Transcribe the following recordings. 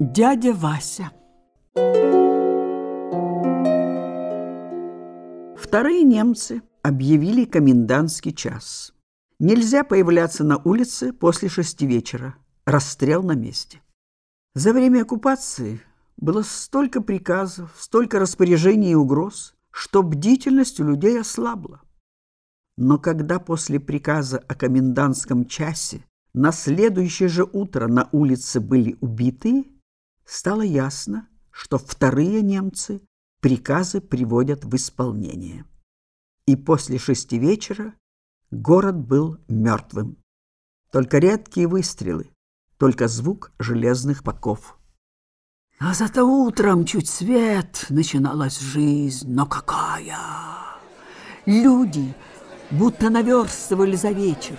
Дядя Вася Вторые немцы объявили комендантский час. Нельзя появляться на улице после шести вечера. Расстрел на месте. За время оккупации было столько приказов, столько распоряжений и угроз, что бдительность у людей ослабла. Но когда после приказа о комендантском часе на следующее же утро на улице были убитые, стало ясно, что вторые немцы приказы приводят в исполнение. И после шести вечера город был мертвым. Только редкие выстрелы, только звук железных поков. А зато утром чуть свет начиналась жизнь, но какая! Люди будто наверстывали за вечер.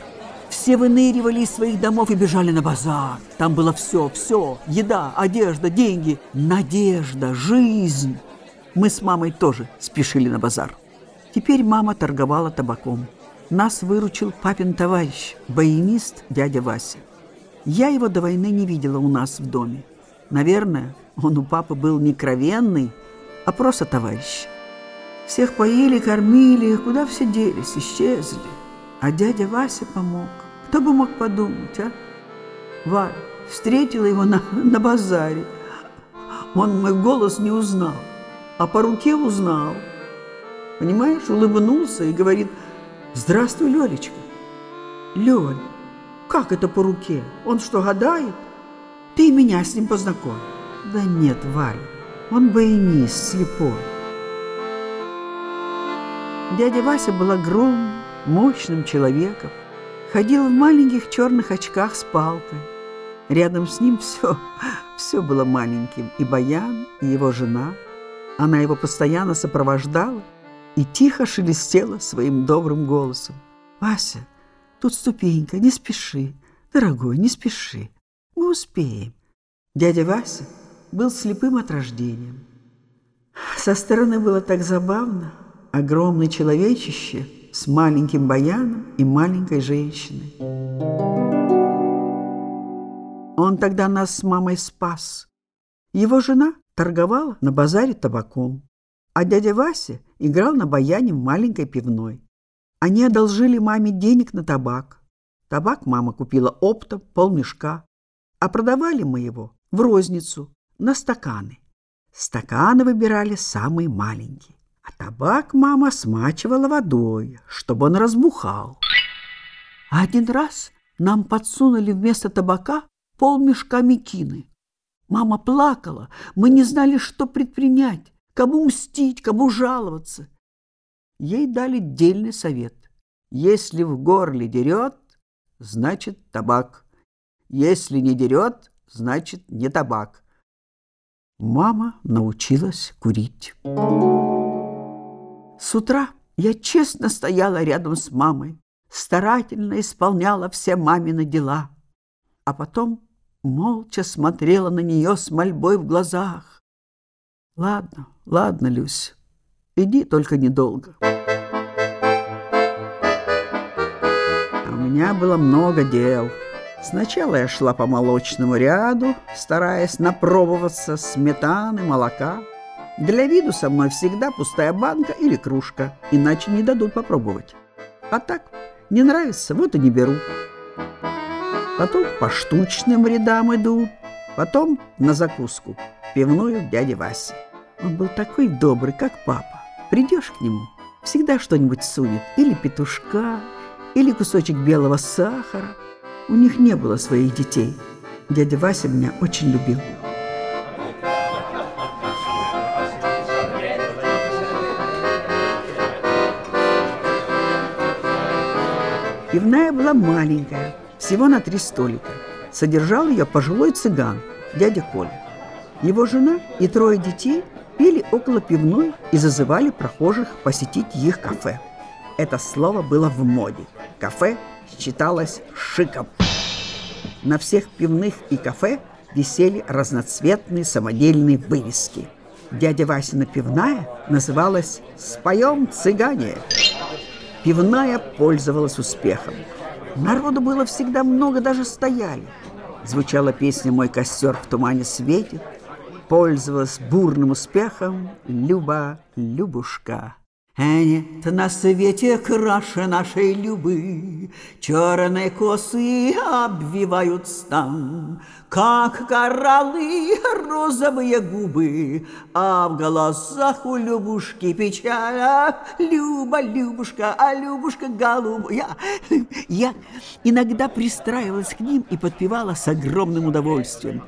Все выныривали из своих домов и бежали на базар. Там было все, все. Еда, одежда, деньги, надежда, жизнь. Мы с мамой тоже спешили на базар. Теперь мама торговала табаком. Нас выручил папин товарищ, баянист дядя Вася. Я его до войны не видела у нас в доме. Наверное, он у папы был не кровенный, а просто товарищ. Всех поили, кормили, куда все делись, исчезли. А дядя Вася помог. Кто бы мог подумать, а? Варя встретила его на, на базаре. Он мой голос не узнал, а по руке узнал. Понимаешь, улыбнулся и говорит, «Здравствуй, Лёлечка». «Лёль, как это по руке? Он что, гадает? Ты меня с ним познакомь». «Да нет, Валя, он баянист, слепой». Дядя Вася был огромным, мощным человеком, ходил в маленьких черных очках с палкой. Рядом с ним все, все было маленьким, и Баян, и его жена. Она его постоянно сопровождала и тихо шелестела своим добрым голосом. «Вася, тут ступенька, не спеши, дорогой, не спеши, мы успеем». Дядя Вася был слепым от рождения. Со стороны было так забавно, огромное человечище с маленьким баяном и маленькой женщиной. Он тогда нас с мамой спас. Его жена торговала на базаре табаком, а дядя Вася играл на баяне в маленькой пивной. Они одолжили маме денег на табак. Табак мама купила оптом, полмешка, а продавали мы его в розницу на стаканы. Стаканы выбирали самые маленькие, а табак мама смачивала водой, чтобы он разбухал. Один раз нам подсунули вместо табака полмешка мекины. Мама плакала, мы не знали, что предпринять, кому мстить, кому жаловаться. Ей дали дельный совет. Если в горле дерет, значит табак. Если не дерет, значит не табак. Мама научилась курить. С утра я честно стояла рядом с мамой, старательно исполняла все мамины дела, а потом молча смотрела на нее с мольбой в глазах. Ладно, ладно, Люсь, иди только недолго. У меня было много дел. Сначала я шла по молочному ряду, стараясь напробоваться сметаны, молока. Для виду со мной всегда пустая банка или кружка, иначе не дадут попробовать. А так, не нравится, вот и не беру. Потом по штучным рядам иду, потом на закуску, пивную дяди Васи. Он был такой добрый, как папа. Придешь к нему, всегда что-нибудь сунет, или петушка, или кусочек белого сахара – у них не было своих детей. Дядя Вася меня очень любил. Пивная была маленькая, всего на три столика. Содержал ее пожилой цыган, дядя Коля. Его жена и трое детей пили около пивной и зазывали прохожих посетить их кафе. Это слово было в моде. Кафе считалось шиком. На всех пивных и кафе висели разноцветные самодельные вывески. Дядя Васина пивная называлась «Споем цыгане». Пивная пользовалась успехом. Народу было всегда много, даже стояли. Звучала песня «Мой костер в тумане светит», пользовалась бурным успехом Люба Любушка. Нет на свете краше нашей любы, Черные косы обвивают стан, Как кораллы розовые губы, А в глазах у Любушки печаль. Люба, Любушка, а Любушка голубая. Я, я иногда пристраивалась к ним и подпевала с огромным удовольствием.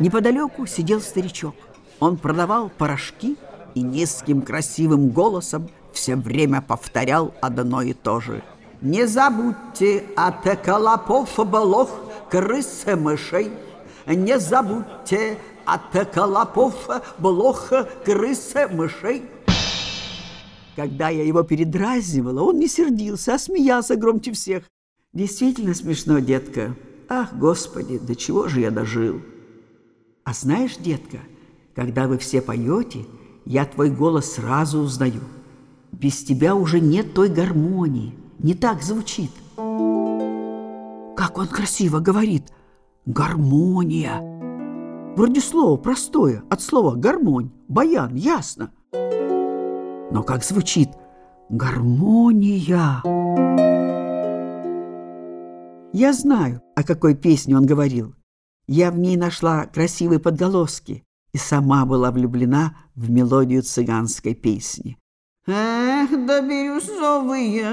Неподалеку сидел старичок. Он продавал порошки и низким красивым голосом все время повторял одно и то же. Не забудьте от колопов блох, крыс и мышей. Не забудьте от колопов блох, крыс и мышей. Когда я его передразнивала, он не сердился, а смеялся громче всех. Действительно смешно, детка. Ах, Господи, до чего же я дожил? А знаешь, детка, когда вы все поете, я твой голос сразу узнаю. Без тебя уже нет той гармонии, не так звучит. Как он красиво говорит «гармония». Вроде слово простое, от слова «гармонь», «баян», ясно. Но как звучит «гармония». Я знаю, о какой песне он говорил. Я в ней нашла красивые подголоски и сама была влюблена в мелодию цыганской песни. Эх, да бирюзовые,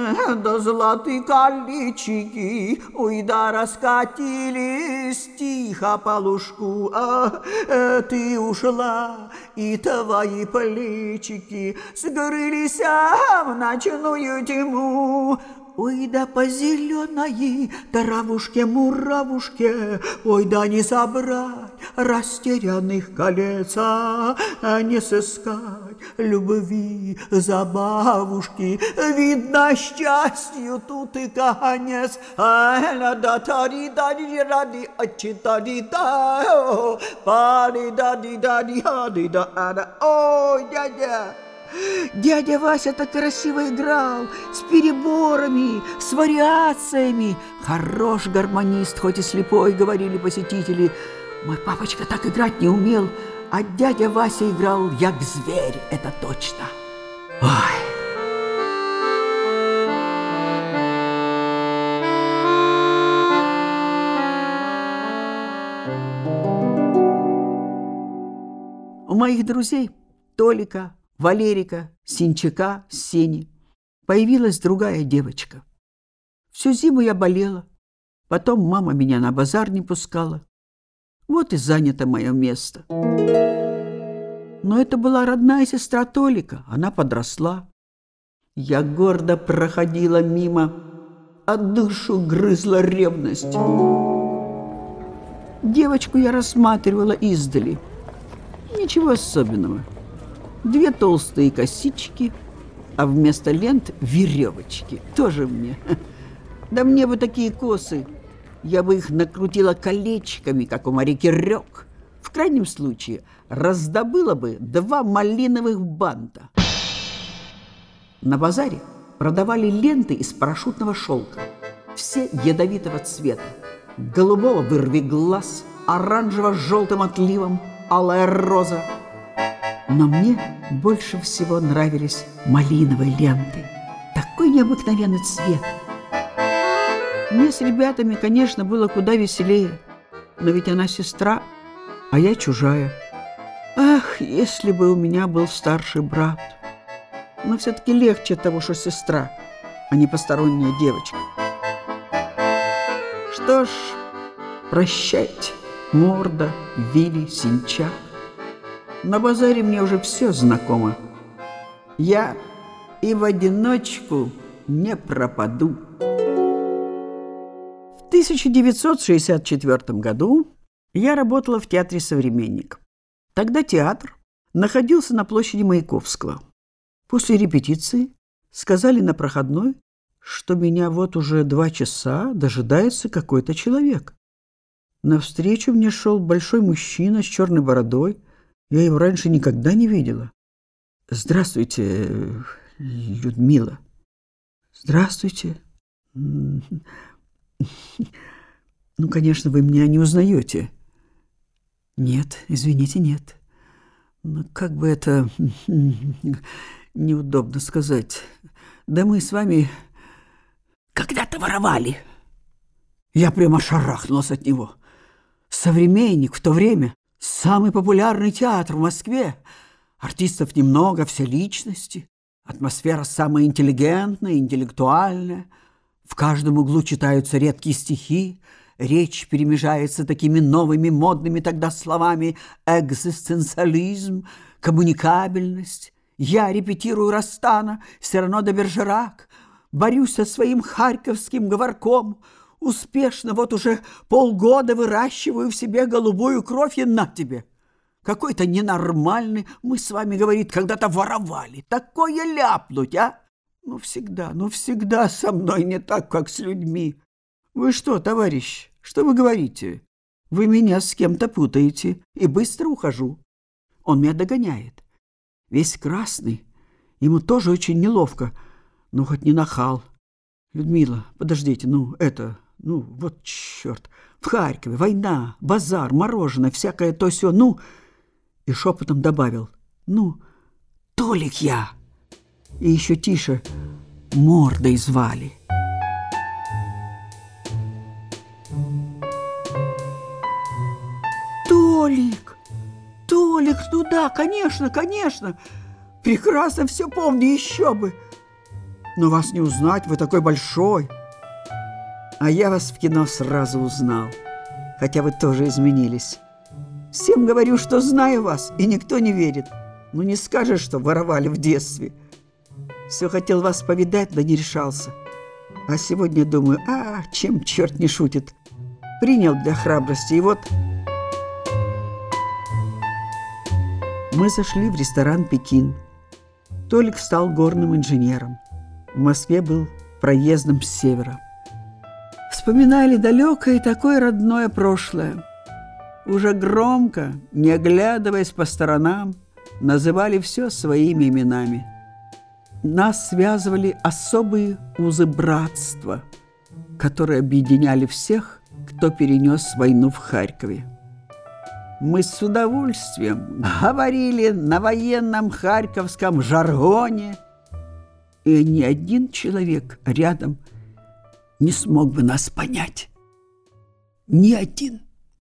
да золотые колечики, Ой, да раскатились тихо по лужку, а э, ты ушла, и твои плечики Сгрылись в ночную тьму. Ой, да по зеленой травушке-муравушке, Ой, да не собрать растерянных колец, а не сыскать любви забавушки. Видно, счастью тут и конец. Ай, да тари да ди ради очи да ди да пари да ди да ди да да Ой, дядя! Дядя Вася так красиво играл, с переборами, с вариациями. Хорош гармонист, хоть и слепой, говорили посетители. Мой папочка так играть не умел, а дядя Вася играл як зверь, это точно. Ой! У моих друзей Толика, Валерика, Синчака, Сени появилась другая девочка. Всю зиму я болела, потом мама меня на базар не пускала. Вот и занято мое место. Но это была родная сестра Толика, она подросла. Я гордо проходила мимо, а душу грызла ревность. Девочку я рассматривала издали. Ничего особенного две толстые косички, а вместо лент веревочки. Тоже мне. Да мне бы такие косы. Я бы их накрутила колечками, как у Марики Рёк. В крайнем случае раздобыла бы два малиновых банта. На базаре продавали ленты из парашютного шелка. Все ядовитого цвета. Голубого вырви глаз, оранжево-желтым отливом, алая роза – но мне больше всего нравились малиновые ленты. Такой необыкновенный цвет. Мне с ребятами, конечно, было куда веселее. Но ведь она сестра, а я чужая. Ах, если бы у меня был старший брат. Но все-таки легче того, что сестра, а не посторонняя девочка. Что ж, прощайте, Морда, Вилли, Синчак. На базаре мне уже все знакомо. Я и в одиночку не пропаду. В 1964 году я работала в театре «Современник». Тогда театр находился на площади Маяковского. После репетиции сказали на проходной, что меня вот уже два часа дожидается какой-то человек. Навстречу мне шел большой мужчина с черной бородой, я его раньше никогда не видела. Здравствуйте, Людмила. Здравствуйте. Ну, конечно, вы меня не узнаете. Нет, извините, нет. Ну, как бы это неудобно сказать. Да мы с вами когда-то воровали. Я прямо шарахнулась от него. Современник в то время. Самый популярный театр в Москве. Артистов немного, все личности. Атмосфера самая интеллигентная, интеллектуальная. В каждом углу читаются редкие стихи. Речь перемежается такими новыми модными тогда словами экзистенциализм, коммуникабельность. Я репетирую Растана, Серано де Бержерак, борюсь со своим харьковским говорком, успешно вот уже полгода выращиваю в себе голубую кровь и на тебе. Какой-то ненормальный, мы с вами, говорит, когда-то воровали. Такое ляпнуть, а? Ну, всегда, ну, всегда со мной не так, как с людьми. Вы что, товарищ, что вы говорите? Вы меня с кем-то путаете, и быстро ухожу. Он меня догоняет. Весь красный. Ему тоже очень неловко. Ну, хоть не нахал. Людмила, подождите, ну, это, ну, вот черт. В Харькове война, базар, мороженое, всякое то все. Ну, и шепотом добавил. Ну, Толик я. И еще тише. Мордой звали. Толик! Толик, ну да, конечно, конечно. Прекрасно все помню, еще бы. Но вас не узнать, вы такой большой. А я вас в кино сразу узнал, хотя вы тоже изменились. Всем говорю, что знаю вас, и никто не верит. Ну не скажешь, что воровали в детстве. Все хотел вас повидать, да не решался. А сегодня думаю, а, чем черт не шутит. Принял для храбрости, и вот... Мы зашли в ресторан «Пекин». Толик стал горным инженером. В Москве был проездом с севера. Вспоминали далекое и такое родное прошлое. Уже громко, не оглядываясь по сторонам, называли все своими именами. Нас связывали особые узы братства, которые объединяли всех, кто перенес войну в Харькове мы с удовольствием говорили на военном харьковском жаргоне, и ни один человек рядом не смог бы нас понять. Ни один.